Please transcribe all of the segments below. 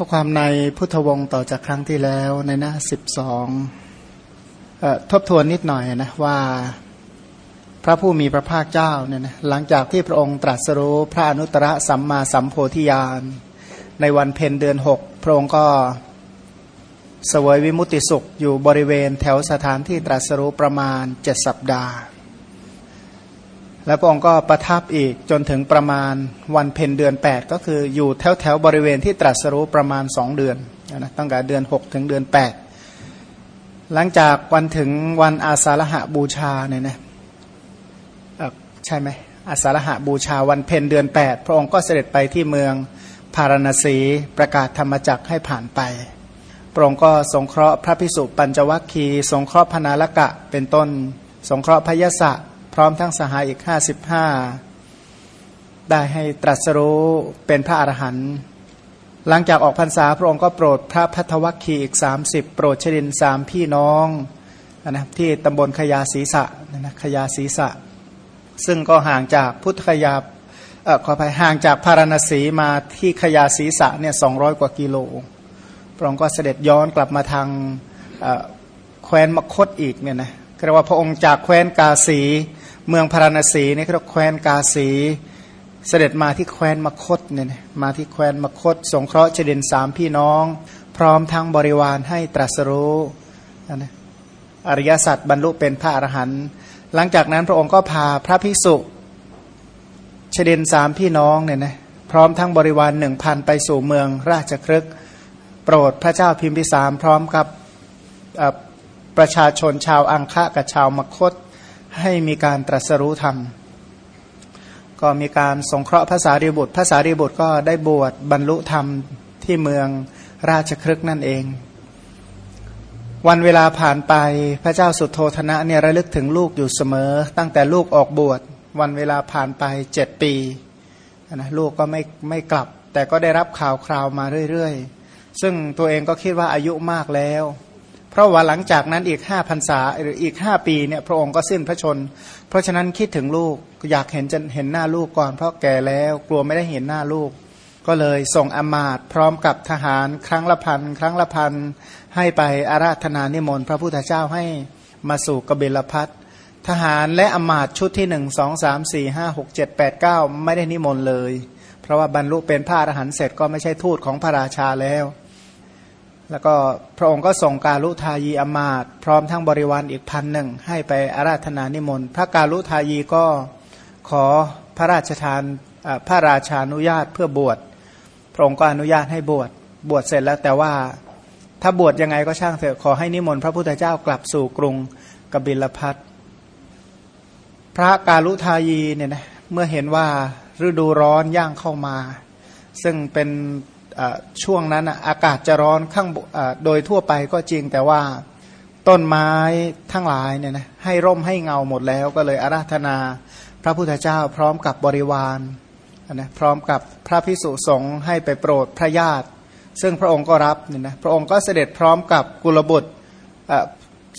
ข้อความในพุทธวงศ์ต่อจากครั้งที่แล้วในหน้าสิบสองทบทวนนิดหน่อยนะว่าพระผู้มีพระภาคเจ้าเนี่ยนะหลังจากที่พระองค์ตรัสรู้พระอนุตตรสัมมาสัมโพธิญาณ ในวันเพ็ญเดือนหกพระองค์ก็สวยวิมุติสุขอยู่บริเวณแถวสถานที่ตรัสรู้ประมาณเจ็ดสัปดาห์ แล้วพระองค์ก็ประทับอีกจนถึงประมาณวันเพ็ญเดือน 8 ก็คืออยู่แถวแถวบริเวณที่ตรัสรู้ประมาณสองเดือนนะตั้งแต่เดือน 6 ถึงเดือน 8 หลังจากวันถึงวันอาสาฬหะบูชาเนี่ยนะใช่ไหมอาสาฬหะบูชาวันเพ็ญเดือน 8 พระองค์ก็เสด็จไปที่เมืองพารณสีประกาศธรรมจักให้ผ่านไปพระองค์ก็สงเคราะห์พระพิสุปัญจวัคคี สงเคราะห์พนาลกะเป็นต้น สงเคราะห์พยศะ ร้อมทั้งสหายอีกห้าสิบห้าได้ให้ตรัสรู้เป็นพระอรหันต์หลังจากออกพรรษาพระองค์ก็โปรดพระพัทวัคคีอีกสามสิบโปรดชดินสามพี่น้องนะที่ตำบลขยาศีสะนะขยาศีสะ ซึ่งก็ห่างจากพุทธคยาเออขออภัยห่างจากพาราณสีมาที่ขยาศีสะเนี่ยสองร้อยกว่ากิโล พระองค์ก็เสด็จย้อนกลับมาทางแคว้นมคตอีกเนี่ยนะเรียกว่าพระองค์จากแคว้นกาสี เมืองพาราณสีนี่เรียกแคว้นกาสีเสด็จมาที่แคว้นมคตเนี่ยนะมาที่แคว้นมคต สงเคราะห์เจดินสามพี่น้อง พร้อมทั้งบริวารให้ตรัสรู้นะอริยสัจบรรลุเป็นพระอรหันต์หลังจากนั้นพระองค์ก็พาพระภิกษุเฉดินสามพี่น้องเนี่ยนะพร้อมทั้งบริวารหนึ่งพันไปสู่เมืองราชครึกโปรดพระเจ้าพิมพิสารพร้อมกับประชาชนชาวอังคะกับชาวมคต ให้มีการตรัสรู้ธรรม ก็มีการสงเคราะห์ภาษารีบุตรภาษารีบุตรก็ได้บวชบรรลุธรรมที่เมืองราชครึกนั่นเอง วันเวลาผ่านไปพระเจ้าสุโธธนะเนี่ยระลึกถึงลูกอยู่เสมอ ตั้งแต่ลูกออกบวชวันเวลาผ่านไปเจ็ดปีนะลูกก็ไม่ไม่กลับ แต่ก็ได้รับข่าวคราวมาเรื่อย ๆ ซึ่งตัวเองก็คิดว่าอายุมากแล้ว เพราะว่าหลังจากนั้นอีกห้าพรรษาหรืออีกห้าปีเนี่ยพระองค์ก็สิ้นพระชน เพราะฉะนั้นคิดถึงลูกอยากเห็นจะเห็นหน้าลูกก่อน เพราะแก่แล้วกลัวไม่ได้เห็นหน้าลูก ก็เลยส่งอมาตพร้อมกับทหารครั้งละพันครั้งละพันให้ไปอาราธนานิมนต์พระพุทธเจ้าให้มาสู่กบิลพัททหารและอมาตชุดที่หนึ่งสองสามสี่ห้าหกเจ็ดแปดเก้าไม่ได้นิมนต์เลย เพราะว่าบรรลุเป็นพระอรหันต์เสร็จก็ไม่ใช่ทูตของพระราชาแล้ว แล้วก็พระองค์ก็ส่งกาลุทายีอมาตพร้อมทั้งบริวารอีกพันหนึ่งให้ไปอาราธนานิมนต์ พระกาลุทายีก็ขอพระราชทานพระราชานุญาตเพื่อบวช พระองค์ก็อนุญาตให้บวช บวชเสร็จแล้วแต่ว่าถ้าบวชยังไงก็ช่างเถอะขอให้นิมนต์พระพุทธเจ้ากลับสู่กรุงกบิลพัทพระกาลุทายีเนี่ยนะเมื่อเห็นว่าฤดูร้อนย่างเข้ามา ซึ่งเป็น ช่วงนั้นอากาศจะร้อนข้างโดยทั่วไปก็จริงแต่ว่าต้นไม้ทั้งหลายเนี่ยนะให้ร่มให้เงาหมดแล้วก็เลยอาราธนาพระพุทธเจ้าพร้อมกับบริวารนะพร้อมกับพระพิสุสงฆ์ให้ไปโปรดพระญาติ ซึ่งพระองค์ก็รับเนี่ยนะพระองค์ก็เสด็จพร้อมกับกุลบุตร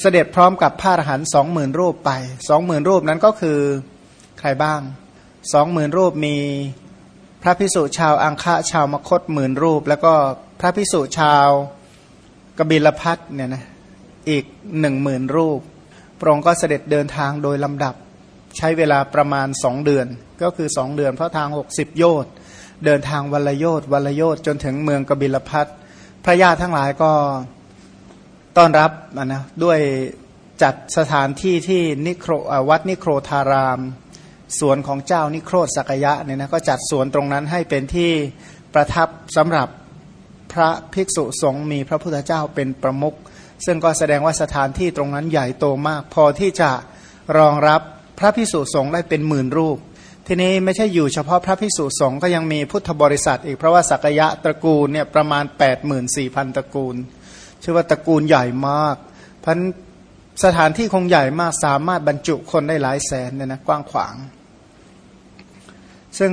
เสด็จพร้อมกับพระอรหันต์สองหมื่นรูปไปสองหมื่นรูปนั้นก็คือใครบ้างสองหมื่นรูปมี พระพิสุชาวอังคะชาวมคตหมื่นรูป แล้วก็พระพิสุชาวกบิลพัทเนี่ยนะอีกหนึ่งหมื่นรูป พระองค์ก็เสด็จเดินทางโดยลำดับใช้เวลาประมาณสองเดือน ก็คือสองเดือนเพราะทางหกสิบโยชน์เดินทางวัลโยชน์วัลโยชน์จนถึงเมืองกบิลพัทพระญาติทั้งหลายก็ต้อนรับนะด้วยจัดสถานที่ที่นิโครวัดนิโครธาราม สวนของเจ้านิโครธสักยะเนี่ยนะก็จัดสวนตรงนั้นให้เป็นที่ประทับสำหรับพระภิกษุสงฆ์มีพระพุทธเจ้าเป็นประมุขซึ่งก็แสดงว่าสถานที่ตรงนั้นใหญ่โตมาก พอที่จะรองรับพระภิกษุสงฆ์ได้เป็นหมื่นรูป ทีนี้ไม่ใช่อยู่เฉพาะพระภิกษุสงฆ์ก็ยังมีพุทธบริษัท อีกเพราะว่าสักยะตระกูลเนี่ยประมาณ 8 4 0 0 0 ตระกูล ชื่อว่าตระกูลใหญ่มากพันสถานที่คงใหญ่มากสามารถบรรจุคนได้หลายแสนเนี่ยนะกว้างขวาง ซึ่ง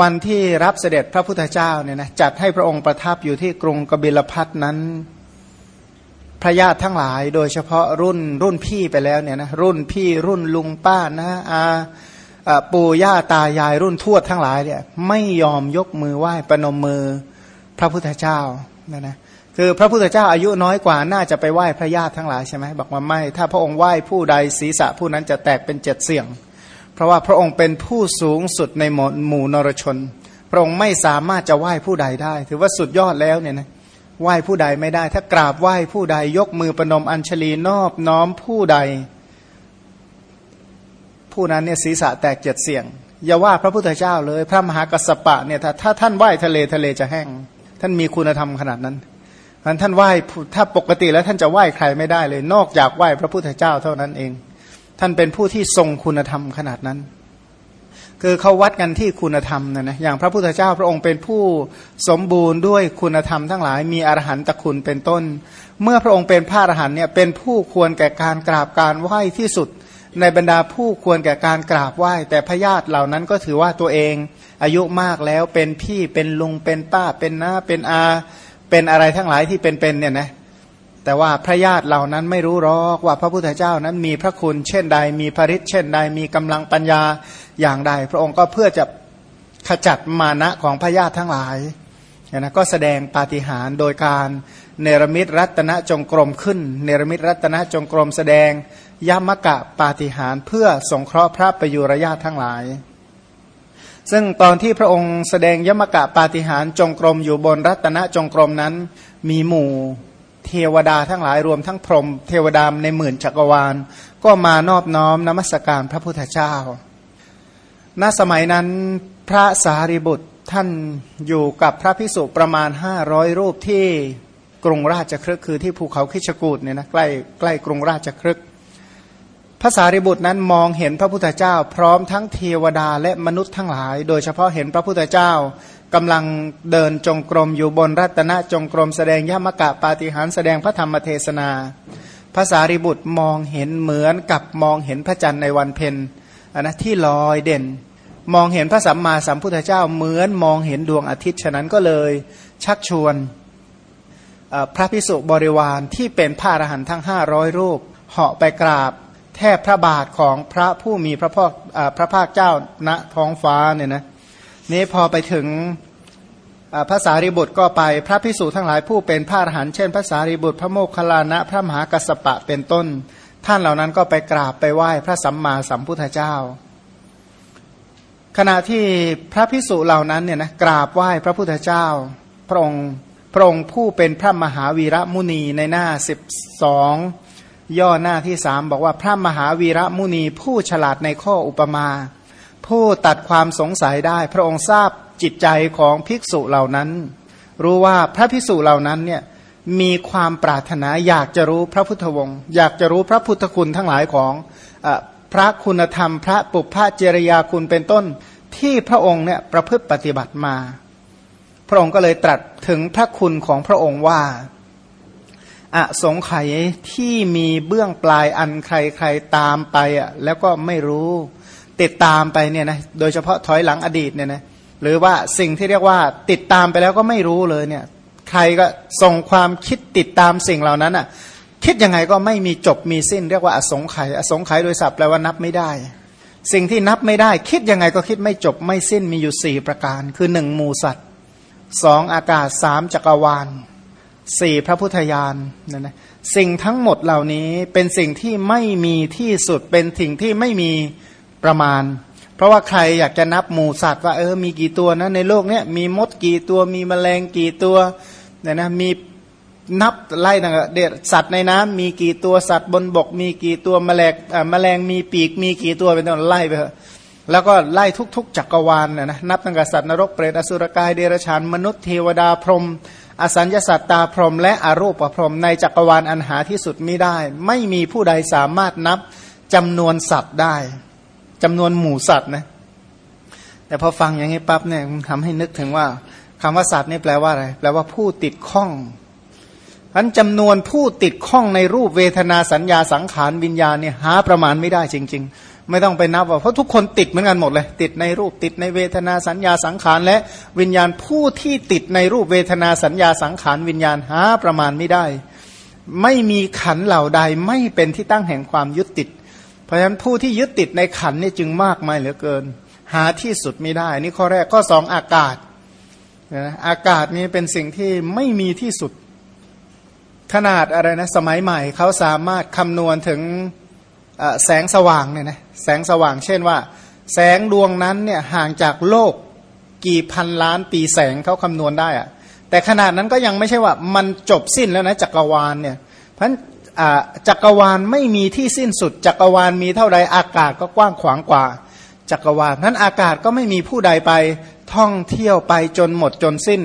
วันที่รับเสด็จพระพุทธเจ้าเนี่ยนะจัดให้พระองค์ประทับอยู่ที่กรุงกบิลพัทนั้น พระญาติทั้งหลายโดยเฉพาะรุ่นรุ่นพี่ไปแล้วเนี่ยนะรุ่นพี่รุ่นลุงป้านะอาปู่ย่าตายายรุ่นทวดทั้งหลายเนี่ยไม่ยอมยกมือไหว้ประนมมือพระพุทธเจ้านะนะคือพระพุทธเจ้าอายุน้อยกว่าน่าจะไปไหว้พระญาติทั้งหลายใช่ไหมบอกว่าไม่ ถ้าพระองค์ไหว้ผู้ใดศีรษะผู้นั้นจะแตกเป็นเจ็ดเสี่ยง เพราะว่าพระองค์เป็นผู้สูงสุดในหมู่นรชน พระองค์ไม่สามารถจะไหว้ผู้ใดได้ ถือว่าสุดยอดแล้วเนี่ยนะไหว้ผู้ใดไม่ได้ ถ้ากราบไหว้ผู้ใดยกมือประนมอัญชลีนอบน้อมผู้ใด ผู้นั้นเนี่ยศีรษะแตกเจ็ดเสี่ยงอย่าว่าพระพุทธเจ้าเลย พระมหากัสสปะเนี่ยถ้าถ้าท่านไหว้ทะเลทะเลจะแห้ง ท่านมีคุณธรรมขนาดนั้นท่านไหว้ถ้าปกติแล้วท่านจะไหว้ใครไม่ได้เลย นอกจากไหว้พระพุทธเจ้าเท่านั้นเอง ท่านเป็นผู้ที่ทรงคุณธรรมขนาดนั้น คือเขาวัดกันที่คุณธรรมนะนะอย่างพระพุทธเจ้าพระองค์เป็นผู้สมบูรณ์ด้วยคุณธรรมทั้งหลายมีอรหันตคุณเป็นต้น เมื่อพระองค์เป็นพระอรหันเนี่ยเป็นผู้ควรแก่การกราบการไหว้ที่สุด ในบรรดาผู้ควรแก่การกราบไหว้ แต่พญาติเหล่านั้นก็ถือว่าตัวเอง อายุมากแล้วเป็นพี่เป็นลุงเป็นป้าเป็นน้าเป็นอา เป็นอะไรทั้งหลายที่เป็นๆเนี่ยนะ แต่ว่าพระญาติเหล่านั้นไม่รู้หรอกว่าพระพุทธเจ้านั้นมีพระคุณเช่นใด มีภริษเช่นใด มีกำลังปัญญาอย่างใด พระองค์ก็เพื่อจะขจัดมานะของพระญาติทั้งหลายนะก็แสดงปาฏิหาริย์โดยการเนรมิตรัตนจงกรมขึ้น เนรมิตรัตนจงกรมแสดงยมกะปาฏิหาริย์เพื่อสงเคราะห์พระประยุรญาติทั้งหลาย ซึ่งตอนที่พระองค์แสดงยมกะปาฏิหารจงกรมอยู่บนรัตนจงกรมนั้น มีหมู่ เทวดาทั้งหลายรวมทั้งพรหมเทวดามในหมื่นจักรวาล ก็มานอบน้อมนมัสการพระพุทธเจ้า ณสมัยนั้นพระสารีบุตรท่านอยู่กับพระพิสุประมาณห้าร้อยรูปที่กรุงราชครึกคือที่ภูเขาคิชกูดเนี่ยนะใกล้ใกล้กรุงราชครึกภาษาริบุตรนั้นมองเห็นพระพุทธเจ้า พร้อมทั้งเทวดาและมนุษย์ทั้งหลาย โดยเฉพาะเห็นพระพุทธเจ้า กำลังเดินจงกรมอยู่บนรัตนจงกรมแสดงยมกะปาฏิหารแสดงพระธรรมเทศนาภาษาริบุตรมองเห็นเหมือนกับมองเห็นพระจันทร์ในวันเพ็ญนนะที่ลอยเด่น มองเห็นพระสัมมาสัมพุทธเจ้าเหมือนมองเห็นดวงอาทิตย์ฉะนั้นก็เลยชักชวนพระพิสุบริวารที่เป็นพระอรหันต์ทั้งห้าร้อยรูปเหาะไปกราบ แทบพระบาทของพระผู้มีพระพ่อพระภาคเจ้าณท้องฟ้าเนี่ยนะนี้พอไปถึง ภาษาริบุตรก็ไปพระพิสุทั้งหลายผู้เป็นพระอรหันต์เช่นภาษาริบุตรพระโมคคัลลานะพระมหากัสปะเป็นต้น ท่านเหล่านั้นก็ไปกราบไปไหว้พระสัมมาสัมพุทธเจ้า ขณะที่พระพิสุเหล่านั้นเนี่ยนะกราบไหว้พระพุทธเจ้า พระองค์พระองค์ผู้เป็นพระมหาวีระมุนีในหน้าสิบสองย่อหน้าที่สามบอกว่าพระมหาวีระมุนีผู้ฉลาดในข้ออุปมา ผู้ตัดความสงสัยได้ พระองค์ทราบ จิตใจของภิกษุเหล่านั้น รู้ว่าพระภิกษุเหล่านั้นเนี่ยมีความปรารถนาอยากจะรู้พระพุทธวงศ์อยากจะรู้พระพุทธคุณทั้งหลายของอพระคุณธรรม พระปุพพเจริยาคุณเป็นต้นที่พระองค์เนี่ยประพฤติปฏิบัติมา พระองค์ก็เลยตรัสถึงพระคุณของพระองค์ว่าอสงไขยที่มีเบื้องปลายอันใครๆตามไปอะแล้วก็ไม่รู้ติดตามไปเนี่ยนะโดยเฉพาะถอยหลังอดีตเนี่ยนะ หรือว่าสิ่งที่เรียกว่าติดตามไปแล้วก็ไม่รู้เลยเนี่ยใครก็ส่งความคิดติดตามสิ่งเหล่านั้นอะคิดยังไงก็ไม่มีจบมีสิ้น เรียกว่าอสงไขยอสงไขยโดยศัพท์แปลว่านับไม่ได้ สิ่งที่นับไม่ได้ คิดยังไงก็คิดไม่จบไม่สิ้นมีอยู่สี่ประการ คือหนึ่งหมูสัตว์สองอากาศสามจักรวาลสี่พระพุทธญาณนั่นนะสิ่งทั้งหมดเหล่านี้เป็นสิ่งที่ไม่มีที่สุดเป็นสิ่งที่ไม่มีประมาณ เพราะว่าใครอยากจะนับหมูสัตว์ว่าเออมีกี่ตัวนะในโลกเนี้ยมีมดกี่ตัวมีแมลงกี่ตัวเนี่ยนะมีนับไล่ต่างเด็ดสัตว์ในน้ำมีกี่ตัวสัตว์บนบก มีกี่ตัวแมลงแมลงมีปีกมีกี่ตัวเป็นต้นไล่ไปเถอะแล้วก็ไล่ทุก ๆ จักรวาลนะนะนับตั้งแต่สัตว์นรกเปรตอสุรกายเดรัจฉานมนุษย์เทวดาพรหมอสัญญาสัตตาพรหมและอรูปพรหมในจักรวาลอันหาที่สุดไม่ได้ ไม่มีผู้ใดสามารถนับจำนวนสัตว์ได้ จำนวนหมู่สัตว์นะแต่พอฟังอย่างนี้ปั๊บเนี่ยทำให้นึกถึงว่าคำว่าสัตว์นี่แปลว่าอะไรแปลว่าผู้ติดข้องอันจำนวนผู้ติดข้องในรูปเวทนาสัญญาสังขารวิญญาณเนี่ยหาประมาณไม่ได้จริง ๆ ไม่ต้องไปนับว่าเพราะทุกคนติดเหมือนกันหมดเลย ติดในรูปติดในเวทนาสัญญาสังขารและวิญญาณผู้ที่ติดในรูปเวทนาสัญญาสังขารวิญญาณหาประมาณไม่ได้ ไม่มีขันเหล่าใดไม่เป็นที่ตั้งแห่งความยึดติด เพราะฉะนั้นผู้ที่ยึดติดในขันนี่จึงมากมายเหลือเกิน หาที่สุดไม่ได้ นี่ข้อแรกข้อสองอากาศนะอากาศนี้เป็นสิ่งที่ไม่มีที่สุด ขนาดอะไรนะสมัยใหม่เขาสามารถคำนวณถึงแสงสว่างเนี่ยนะแสงสว่าง เช่นว่า แสงดวงนั้นเนี่ยห่างจากโลกกี่พันล้านปีแสงเขาคำนวณได้อะแต่ขนาดนั้นก็ยังไม่ใช่ว่ามันจบสิ้นแล้วนะจักรวาลเนี่ยเพราะ จักรวาลไม่มีที่สิ้นสุด จักรวาลมีเท่าใดอากาศก็กว้างขวางกว่า จักรวาลนั้นอากาศก็ไม่มีผู้ใดไปท่องเที่ยวไปจนหมดจนสิ้น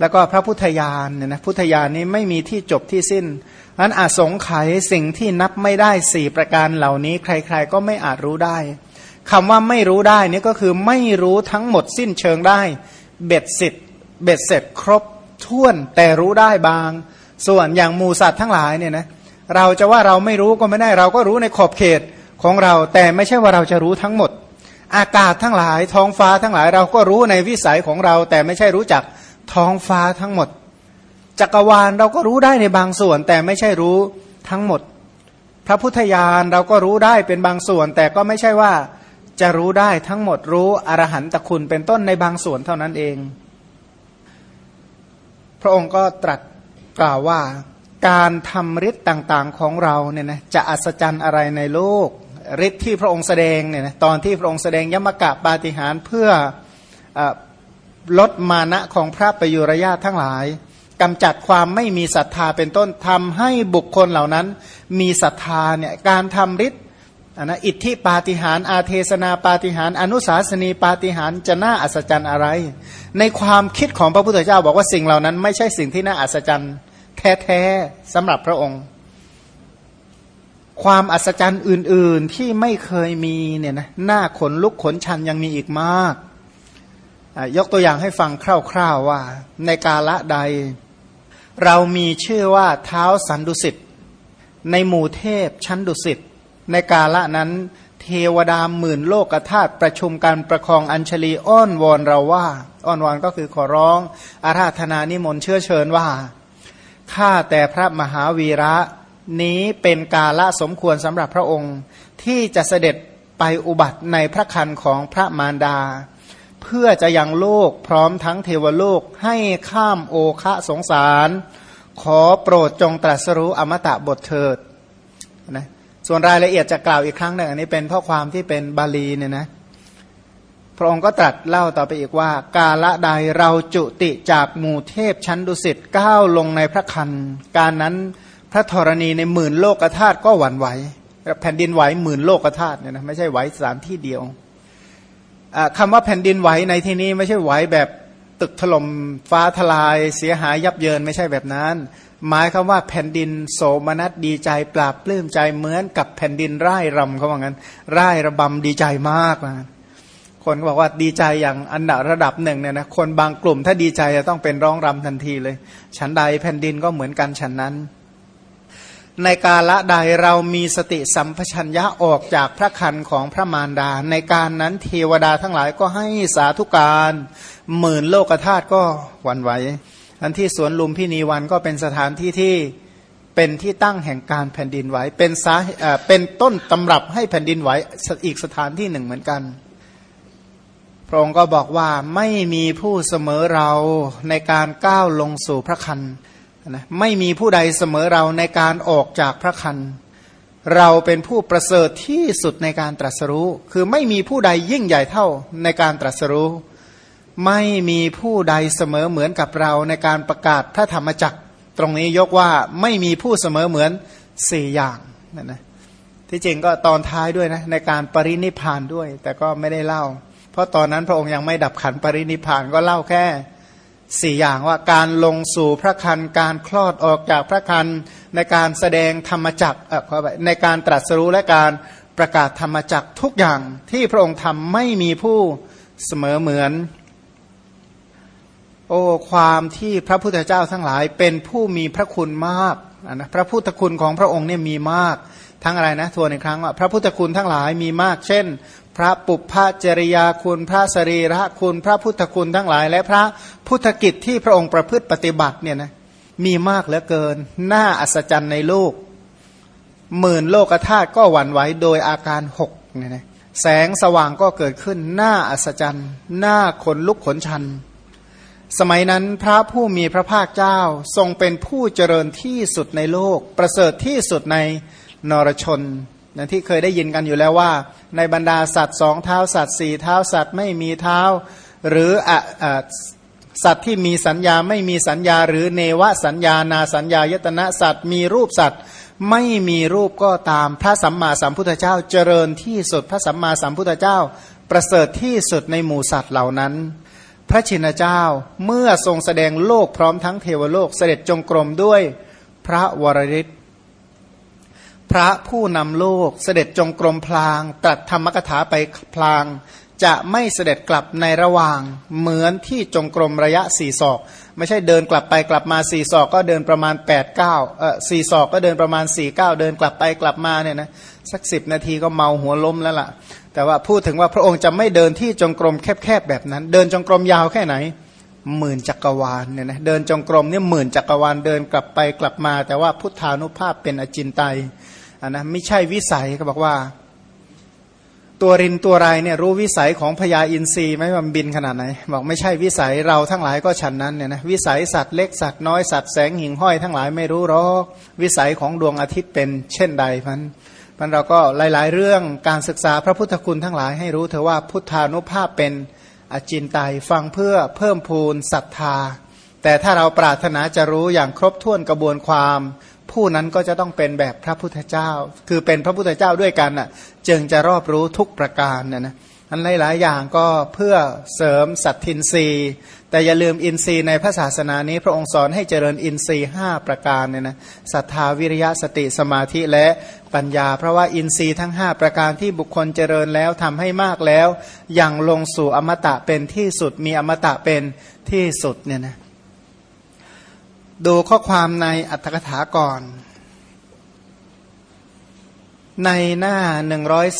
แล้วก็พระพุทธญาณเนี่ยนะพุทธญาณนี้ไม่มีที่จบที่สิ้นนั้นอาสงไขยสิ่งที่นับไม่ได้สี่ประการเหล่านี้ ใคร ๆ ก็ไม่อาจรู้ได้คำว่าไม่รู้ได้นี่ก็คือไม่รู้ทั้งหมดสิ้นเชิงได้ เบ็ดเสร็จเบ็ดเสร็จครบถ้วนแต่รู้ได้บาง ส่วนอย่างมูสัตว์ทั้งหลายเนี่ยนะเราจะว่าเราไม่รู้ก็ไม่ได้เราก็รู้ในขอบเขตของเรา แต่ไม่ใช่ว่าเราจะรู้ทั้งหมด อากาศทั้งหลาย ท้องฟ้าทั้งหลาย เราก็รู้ในวิสัยของเรา แต่ไม่ใช่รู้จักท้องฟ้าทั้งหมด จักรวาลเราก็รู้ได้ในบางส่วน แต่ไม่ใช่รู้ทั้งหมด พระพุทธญาณเราก็รู้ได้เป็นบางส่วน แต่ก็ไม่ใช่ว่าจะรู้ได้ทั้งหมดรู้อรหันตคุณเป็นต้นในบางส่วนเท่านั้นเอง พระองค์ก็ตรัส กล่าวว่าการทำฤทธิ์ต่างๆของเราเนี่ยนะจะอัศจรรย์อะไรในโลกฤทธิ์ที่พระองค์แสดงเนี่ยนะตอนที่พระองค์แสดงยมกะปาฏิหารเพื่ออลดมานะของพระประยุรญาทั้งหลายกำจัดความไม่มีศรัทธาเป็นต้นทำให้บุคคลเหล่านั้น มีศรัทธาเนี่ยการทำฤทธิ์ นนะอิทธิปาฏิหารอาเทศนาปาฏิหารอนุสาสนีปาฏิหารจะน่าอัศจรรย์อะไร ในความคิดของพระพุทธเจ้าบอกว่าสิ่งเหล่านั้นไม่ใช่สิ่งที่น่าอัศจรรย์ แท้ๆสำหรับพระองค์ ความอัศจรรย์อื่น ๆที่ไม่เคยมีเนี่ยนะหน้าขนลุกขนชันยังมีอีกมากยกตัวอย่างให้ฟังคร่าวๆว่า ในกาละใด เรามีชื่อว่าเท้าสันดุสิตในหมู่เทพชั้นดุสิต ในกาละนั้น เทวดาหมื่นโลกธาตุประชุมการประคองอัญชลีอ้อนวอนเราว่า อ้อนวอนก็คือขอร้องอาราธนานิมนต์เชื่อเชิญว่าข้าแต่พระมหาวีระนี้เป็นกาละสมควรสำหรับพระองค์ที่จะเสด็จไปอุบัติในพระคันของพระมารดา เพื่อจะยังโลกพร้อมทั้งเทวโลกให้ข้ามโอคะสงสาร ขอโปรดจงตรัสรู้อมตะบทเถิดนะ ส่วนรายละเอียดจะกล่าวอีกครั้งหนึ่งอันนี้เป็นข้อความที่เป็นบาลีเนี่ยนะพระองค์ก็ตรัสเล่าต่อไปอีกว่า กาละใดเราจุติจากหมู่เทพชั้นดุสิตก้าวลงในพระคันการนั้นพระธรณีในหมื่นโลกธาตุก็หวั่นไหวแผ่นดินไหวหมื่นโลกธาตุเนี่ยนะไม่ใช่ไหวสามที่เดียวคำว่าแผ่นดินไหวในที่นี้ไม่ใช่ไหวแบบตึกถล่มฟ้าทลายเสียหายยับเยินไม่ใช่แบบนั้น หมายคำว่าแผ่นดินโสมนัสดีใจปราบปลื้มใจเหมือนกับแผ่นดินไร่รำเขาว่างั้นไร่ระบำดีใจมากนะคนก็บอกว่าดีใจอย่างอันดับระดับหนึ่งเนี่ยนะคนบางกลุ่มถ้าดีใจจะต้องเป็นร้องรำทันทีเลย ฉันใดแผ่นดินก็เหมือนกันฉันนั้น ในกาละใดเรามีสติสัมปชัญญะออกจากพระคันของพระมารดา ในการนั้นเทวดาทั้งหลายก็ให้สาธุการหมื่นโลกธาตุก็หวั่นไหว อันที่สวนลุมพินีวันก็เป็นสถานที่ที่เป็นที่ตั้งแห่งการแผ่นดินไหวเป็นสาเป็นต้นตำรับให้แผ่นดินไหวอีกสถานที่หนึ่งเหมือนกัน พระองค์ก็บอกว่าไม่มีผู้เสมอเราในการก้าวลงสู่พระคันนะไม่มีผู้ใดเสมอเราในการออกจากพระคันเราเป็นผู้ประเสริฐที่สุดในการตรัสรู้ คือไม่มีผู้ใดยิ่งใหญ่เท่าในการตรัสรู้ ไม่มีผู้ใดเสมอเหมือนกับเราในการประกาศพระธรรมจักรตรงนี้ยกว่าไม่มีผู้เสมอเหมือนสี่อย่างนะนะที่จริงก็ตอนท้ายด้วยนะในการปรินิพานด้วย แต่ก็ไม่ได้เล่า เพราะตอนนั้นพระองค์ยังไม่ดับขันปรินิพานก็เล่าแค่สี่อย่างว่าการลงสู่พระคันการคลอดออกจากพระคันในการแสดงธรรมจักรในการตรัสรู้และการประกาศธรรมจักรทุกอย่างที่พระองค์ทำไม่มีผู้เสมอเหมือน โอ้ความที่พระพุทธเจ้าทั้งหลายเป็นผู้มีพระคุณมากนะพระพุทธคุณของพระองค์เนี่ยมีมากทั้งอะไรนะทวนอีกครั้งว่าพระพุทธคุณทั้งหลายมีมาก เช่น พระปุพพจริยาคุณพระสรีระคุณ พระพุทธคุณทั้งหลาย และพระพุทธกิจที่พระองค์ประพฤติปฏิบัติเนี่ยนะมีมากเหลือเกิน น่าอัศจรรย์ในโลกหมื่นโลกธาตุก็หวั่นไหวโดยอาการหกเนี่ยนะแสงสว่างก็เกิดขึ้นน้าอัศจรรย์น้าขนลุกขนชัน สมัยนั้นพระผู้มีพระภาคเจ้าทรงเป็นผู้เจริญที่สุดในโลก ประเสริฐที่สุดในนรชนนะที่เคยได้ยินกันอยู่แล้วว่า ในบรรดาสัตว์สองเท้าสัตว์สี่เท้าสัตว์ไม่มีเท้า หรืออสัตว์ที่มีสัญญาไม่มีสัญญา หรือเนวสัญญานาสัญญายตนะสัตว์มีรูปสัตว์ไม่มีรูปก็ตามพระสัมมาสัมพุทธเจ้าเจริญที่สุดพระสัมมาสัมพุทธเจ้า ประเสริฐที่สุดในหมู่สัตว์เหล่านั้น พระชินเจ้าเมื่อทรงแสดงโลกพร้อมทั้งเทวโลกเสด็จจงกรมด้วยพระวรริศพระผู้นำโลกเสด็จจงกรมพลาง ตรัสธรรมกถาไปพลาง จะไม่เสด็จกลับในระหว่าง เหมือนที่จงกรมระยะสี่ศอก ไม่ใช่เดินกลับไปกลับมาสี่ศอกก็เดินประมาณ8ปดเก้าเออสี่ศอกก็เดินประมาณ4ี่เก้าเดินกลับไปกลับมาเนี่ยนะสักสิบนาทีก็เมาหัวล้มแล้วล่ะ แต่ว่าพูดถึงว่าพระองค์จะไม่เดินที่จงกรมแคบๆแบบนั้น เดินจงกรมยาวแค่ไหนหมื่นจักรวาลเนี่ยนะเดินจงกรมเนี่ยหมื่นจักรวาลเดินกลับไปกลับมา แต่ว่าพุทธานุภาพเป็นอจินไตยอันนะไม่ใช่วิสัยก็บอกว่า ตัวรินตัวไรเนี่ยรู้วิสัยของพญาอินทรีย์ไหมว่าบินขนาดไหนบอกไม่ใช่วิสัยเราทั้งหลายก็ฉันนั้นเนี่ยนะวิสัยสัตว์เล็กสัตว์น้อยสัตว์แสงหิ่งห้อยทั้งหลายไม่รู้หรอกวิสัยของดวงอาทิตย์เป็นเช่นใดพัน มันเราก็หลาย ๆ เรื่องการศึกษาพระพุทธคุณทั้งหลายให้รู้เธอว่าพุทธานุภาพเป็นอจินไตยฟังเพื่อเพิ่มพูนศรัทธา แต่ถ้าเราปรารถนาจะรู้อย่างครบถ้วนกระบวนความ ผู้นั้นก็จะต้องเป็นแบบพระพุทธเจ้า คือเป็นพระพุทธเจ้าด้วยกันน่ะจึงจะรอบรู้ทุกประการน่ะนะ อันหลายๆอย่างก็เพื่อเสริมสัตทินรีแต่อย่าลืมอินทรีย์ในพระศาสนานี้ พระองค์สอนให้เจริญอินทรีย์ห้าประการเนี่ยนะศรัทธาวิริยะสติสมาธิและปัญญา เพราะว่าอินทรีย์ทั้ง 5 ประการที่บุคคลเจริญแล้วทำให้มากแล้วอย่างลงสู่อมตะเป็นที่สุดมีอมตะเป็นที่สุดเนี่ยนะดูข้อความในอัตถกถาก่อน ในหน้า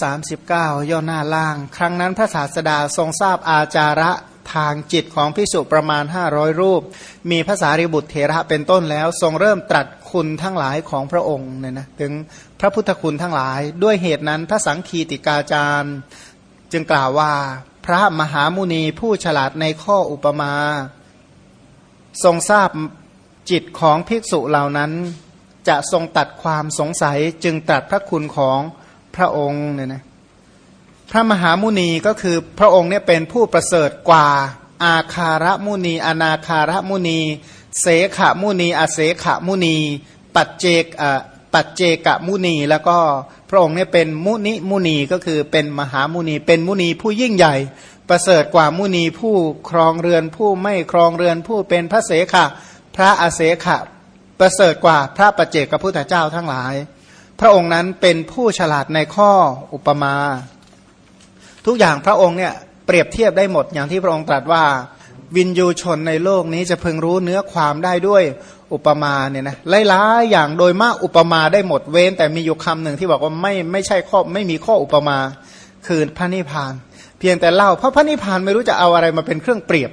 139 ย่อหน้าล่าง ครั้งนั้นพระศาสดาทรงทราบอาจาระทางจิตของพิสุประมาณ 500 รูป มีภาษาริบุตรเทระเป็นต้นแล้ว ทรงเริ่มตรัสคุณทั้งหลายของพระองค์เนี่ยนะถึงพระพุทธคุณทั้งหลาย ด้วยเหตุนั้นพระสังคีติกาจารย์ จึงกล่าวว่า พระมหามุนีผู้ฉลาดในข้ออุปมา ทรงทราบจิตของภิกษุเหล่านั้น จะทรงตัดความสงสัยจึงตัดพระคุณของพระองค์เนี่ยนะพระมหามุนีก็คือพระองค์เนี่ยเป็นผู้ประเสริฐกว่า อาคารมุนี อนาคารมุนี เสขมุนีอาเสขมุนี ปัจเจกปัจเจกมุนี แล้วก็พระองค์เนี่ยเป็นมุนิมุนีก็คือเป็นมหามุนี เป็นมุนีผู้ยิ่งใหญ่ ประเสริฐกว่ามุนีผู้ครองเรือนผู้ไม่ครองเรือนผู้เป็นพระเสขะพระอาเสขะ ประเสริฐกว่าพระประเจกพระพุทธเจ้าทั้งหลาย พระองค์นั้นเป็นผู้ฉลาดในข้ออุปมา ทุกอย่างพระองค์เนี่ยเปรียบเทียบได้หมดอย่างที่พระองค์ตรัสว่า วินยูชนในโลกนี้จะพึงรู้เนื้อความได้ด้วยอุปมาเนี่ยนะหลายๆอย่างโดยมากอุปมาได้หมดเว้น แต่มีอยู่คำหนึ่งที่บอกว่าไม่ไม่ใช่ข้อไม่มีข้ออุปมาคือพระนิพพาน เพียงแต่เล่าเพราะพระนิพพานไม่รู้จะเอาอะไรมาเป็นเครื่องเปรียบ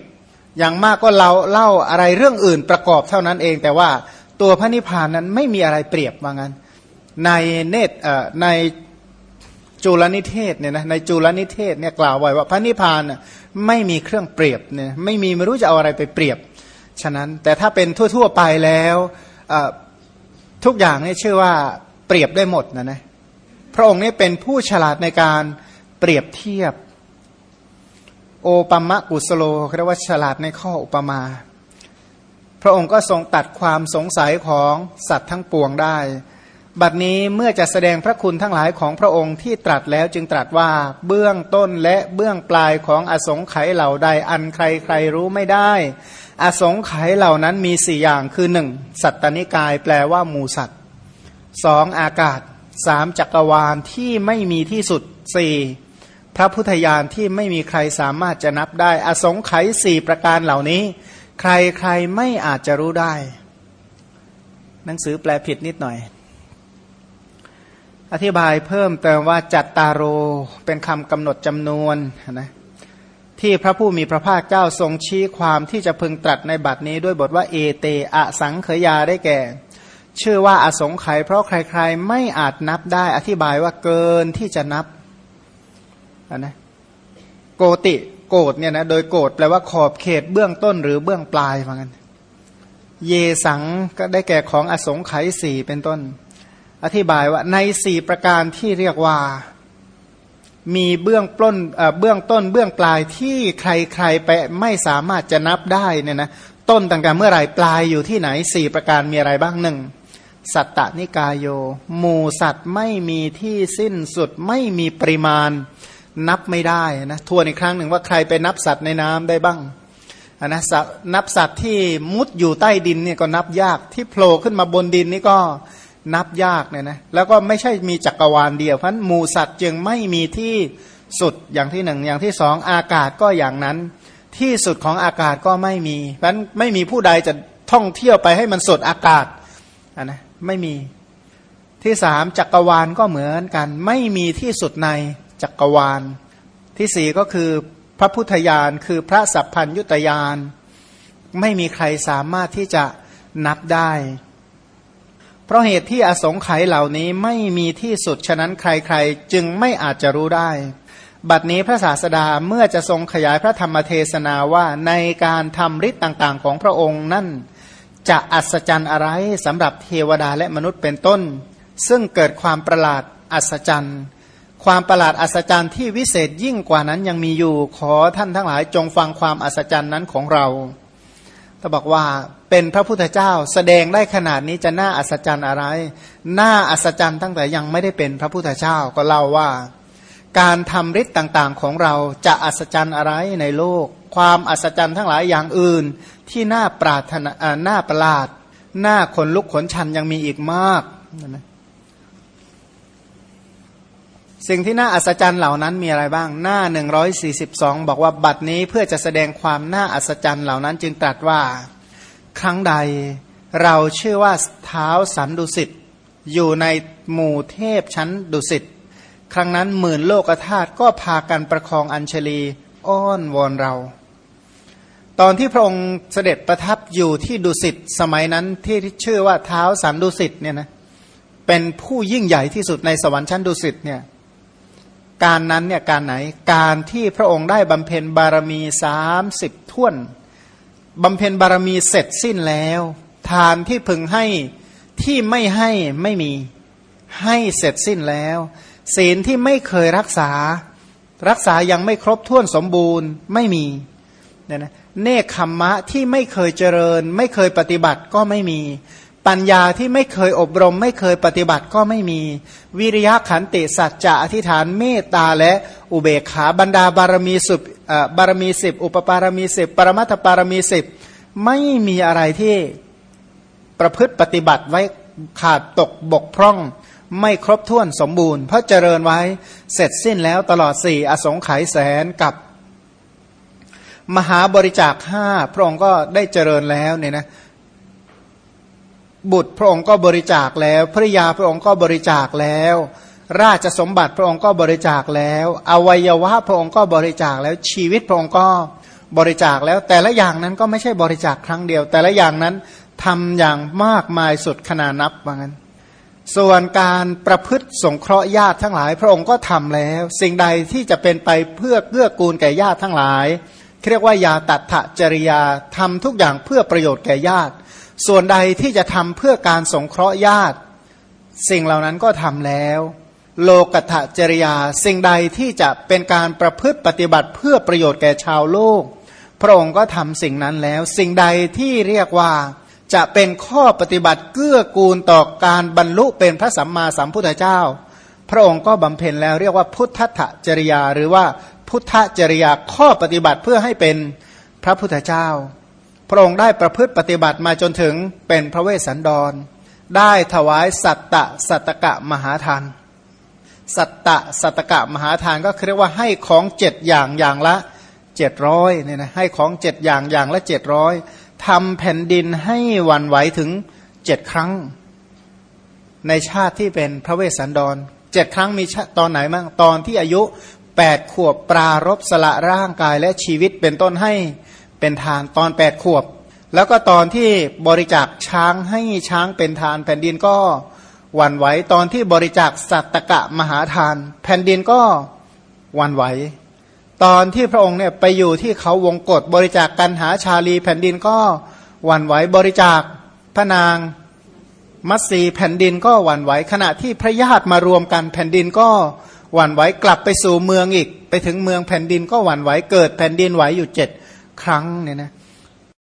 อย่างมากก็เราเล่าอะไรเรื่องอื่นประกอบเท่านั้นเอง แต่ว่า ตัวพระนิพพานนั้นไม่มีอะไรเปรียบว่างั้น ในเนตในจุลนิเทศเนี่ยนะในจุลนิเทศเนี่ยกล่าวไว้ว่าพระนิพพานไม่มีเครื่องเปรียบเนี่ยไม่มีไม่รู้จะเอาอะไรไปเปรียบ ฉะนั้นแต่ถ้าเป็นทั่ว ๆ ไปแล้วทุกอย่างนี่ชื่อว่าเปรียบได้หมดนะนะพระองค์นี้เป็นผู้ฉลาดในการเปรียบเทียบ โอปัมมะกุสโลเรียกว่าฉลาดในข้ออุปมา พระองค์ก็ทรงตัดความสงสัยของสัตว์ทั้งปวงได้ บัดนี้เมื่อจะแสดงพระคุณทั้งหลายของพระองค์ที่ตรัสแล้วจึงตรัสว่าเบื้องต้นและเบื้องปลายของอสงไขยเหล่าใดอันใครใครรู้ไม่ได้ อสงไขยเหล่านั้นมีสี่อย่างคือหนึ่งสัตตนิกายแปลว่าหมูสัตว์สองอากาศสามจักรวาลที่ไม่มีที่สุดสี่พระพุทธญาณที่ไม่มีใครสามารถจะนับได้ อสงไขยสี่ประการเหล่านี้ ใครใครไม่อาจจะรู้ได้ หนังสือแปลผิดนิดหน่อย อธิบายเพิ่มเติมว่าจัตตารโรเป็นคำกำหนดจำนวนนะที่พระผู้มีพระภาคเจ้าทรงชี้ความที่จะพึงตรัสในบัดนี้ด้วยบทว่าเอเตอสังเขยาได้แก่ ชื่อว่าอสงไขยเพราะใครๆไม่อาจนับได้ อธิบายว่าเกินที่จะนับนะโกติ โกดเนี่ยนะโดยโกดแปลว่าขอบเขตเบื้องต้นหรือเบื้องปลายเหมือนกันเยสังก็ได้แก่ของอสงไขยสี่เป็นต้น อธิบายว่าในสี่ประการที่เรียกว่ามีเบื้องต้นเบื้องต้นเบื้องปลายที่ใครๆไปไม่สามารถจะนับได้เนี่ยนะต้นต่างๆเมื่อไหร่ปลายอยู่ที่ไหนสี่ประการมีอะไรบ้างหนึ่งสัตตนิกายโยหมูสัตว์ไม่มีที่สิ้นสุดไม่มีปริมาณ นับไม่ได้นะทวนอีกครั้งหนึ่งว่าใครไปนับสัตว์ในน้ำได้บ้างนนะนับสัตว์ที่มุดอยู่ใต้ดินเนี่ยก็นับยากที่โผล่ขึ้นมาบนดินนี่ก็นับยากเนี่ยนะแล้วก็ไม่ใช่มีจักรวาลเดียวเพราะหมูสัตว์จึงไม่มีที่สุดอย่างที่หนึ่งอย่างที่สองอากาศก็อย่างนั้น ที่สุดของอากาศก็ไม่มีเพราะไม่มีผู้ใดจะท่องเที่ยวไปให้มันสุดอากาศอะนะไม่มีที่สามจักรวาลก็เหมือนกัน ไม่มีที่สุดใน จักรวาล ที่สี่ก็คือพระพุทธญาณคือพระสัพพัญยุตยานไม่มีใครสามารถที่จะนับได้ เพราะเหตุที่อสงไขยเหล่านี้ไม่มีที่สุดฉะนั้นใครๆ จึงไม่อาจจะรู้ได้ บัดนี้พระศาสดาเมื่อจะทรงขยายพระธรรมเทศนาว่าในการทำฤทธิ์ต่างๆ ของพระองค์นั่นจะอัศจรรย์อะไรสำหรับเทวดาและมนุษย์เป็นต้น ซึ่งเกิดความประหลาดอัศจรรย์ ความประหลาดอัศจรรย์ที่วิเศษยิ่งกว่านั้นยังมีอยู่ขอท่านทั้งหลายจงฟังความอัศจรรย์นั้นของเราถ้าบอกว่าเป็นพระพุทธเจ้าแสดงได้ขนาดนี้จะน่าอัศจรรย์อะไร น่าอัศจรรย์ตั้งแต่ยังไม่ได้เป็นพระพุทธเจ้าก็เล่าว่า การทำฤทธิ์ต่างๆของเราจะอัศจรรย์อะไรในโลก ความอัศจรรย์ทั้งหลายอย่างอื่น ที่น่าปราถนาน่าประหลาด น่าขนลุกขนชันยังมีอีกมากนะ สิ่งที่น่าอัศจรรย์เหล่านั้นมีอะไรบ้าง หน้า 142 บอกว่าบัดนี้เพื่อจะแสดงความน่าอัศจรรย์เหล่านั้นจึงตรัสว่า ครั้งใดเราเชื่อว่าเท้าสันดุสิตอยู่ในหมู่เทพชั้นดุสิตครั้งนั้นหมื่นโลกธาตุก็พากันประคองอัญชลีอ้อนวอนเรา ตอนที่พระองค์เสด็จประทับอยู่ที่ดุสิตสมัยนั้นที่ชื่อว่าเท้าสันดุสิตเนี่ยนะเป็นผู้ยิ่งใหญ่ที่สุดในสวรรค์ชั้นดุสิตเนี่ย การนั้นเนี่ยการไหนการที่พระองค์ได้บำเพ็ญบารมีสามสิบท่วนบำเพ็ญบารมีเสร็จสิ้นแล้ว ทานที่พึงให้ที่ไม่ให้ไม่มีให้เสร็จสิ้นแล้ว ศีลที่ไม่เคยรักษา รักษายังไม่ครบถ้วนสมบูรณ์ไม่มีเนี่ยนะเนคขมมะที่ไม่เคยเจริญ ไม่เคยปฏิบัติก็ไม่มี ปัญญาที่ไม่เคยอบรม ไม่เคยปฏิบัติก็ไม่มี วิริยะขันติสัจจะอธิษฐานเมตตาและอุเบกขาบรรดาบารมีสุบารมีสิบอุปปารมีสิบปรมัตถปารมีสิบไม่มีอะไรที่ประพฤติปฏิบัติไว้ขาดตกบกพร่อง ไม่ครบถ้วนสมบูรณ์ เพราะเจริญไว้เสร็จสิ้นแล้วตลอดสี่อสงไขยแสนกับมหาบริจาคห้าพระองค์ก็ได้เจริญแล้วเนี่ยนะ บุตรพระองค์ก็บริจาคแล้วภริยาพระองค์ก็บริจาคแล้ว ราชสมบัติพระองค์ก็บริจาคแล้ว อวัยวะพระองค์ก็บริจาคแล้วชีวิตพระองค์ก็บริจาคแล้ว แต่ละอย่างนั้นก็ไม่ใช่บริจาคครั้งเดียว แต่ละอย่างนั้นทำอย่างมากมายสุดขนานับว่างั้น ส่วนการประพฤติสงเคราะห์ญาติทั้งหลาย พระองค์ก็ทำแล้ว สิ่งใดที่จะเป็นไปเพื่อเพื่อกูลแก่ญาติทั้งหลายเรียกว่ายาตัดถจริยาทำทุกอย่างเพื่อประโยชน์แก่ญาติ ส่วนใดที่จะทำเพื่อการสงเคราะห์ญาติ สิ่งเหล่านั้นก็ทำแล้ว โลกถจริยา สิ่งใดที่จะเป็นการประพฤติปฏิบัติเพื่อประโยชน์แก่ชาวโลก พระองค์ก็ทำสิ่งนั้นแล้ว สิ่งใดที่เรียกว่าจะเป็นข้อปฏิบัติเกื้อกูลต่อการบรรลุเป็นพระสัมมาสัมพุทธเจ้า พระองค์ก็บำเพ็ญแล้วเรียกว่าพุทธะจริยา หรือว่าพุทธจริยาข้อปฏิบัติเพื่อให้เป็นพระพุทธเจ้า พระองค์ได้ประพฤติปฏิบัติมาจนถึงเป็นพระเวสสันดร ได้ถวายสัตตะสัตกะมหาทานสัตตะสัตกะมหาทานก็เรียกว่าให้ของเจ็ดอย่างอย่างละเจ็ดร้อยเนี่ยนะให้ของเจ็ดอย่างอย่างละเจ็ดร้อยทำแผ่นดินให้วันไหวถึงเจ็ดครั้ง ในชาติที่เป็นพระเวสสันดรเจ็ดครั้งมีตอนไหนบ้างตอนที่อายุแปดขวบปรารบสละร่างกายและชีวิตเป็นต้นให้ เป็นทานตอนแปดขวบ แล้วก็ตอนที่บริจาคช้างให้ช้างเป็นทาน แผ่นดินก็หวั่นไหวตอนที่บริจาคสัตตกะมหาทาน แผ่นดินก็หวั่นไหว ตอนที่พระองค์เนี่ยไปอยู่ที่เขาวงกฏบริจาคกันหาชาลี แผ่นดินก็หวั่นไหวบริจาคพระนางมัตสีแผ่นดินก็หวั่นไหวขณะที่พระญาติมารวมกันแผ่นดินก็หวั่นไหวกลับไปสู่เมืองอีก ไปถึงเมืองแผ่นดินก็หวั่นไหวเกิดแผ่นดินไหวอยู่เจ็ด ครั้งเนี่ยนะ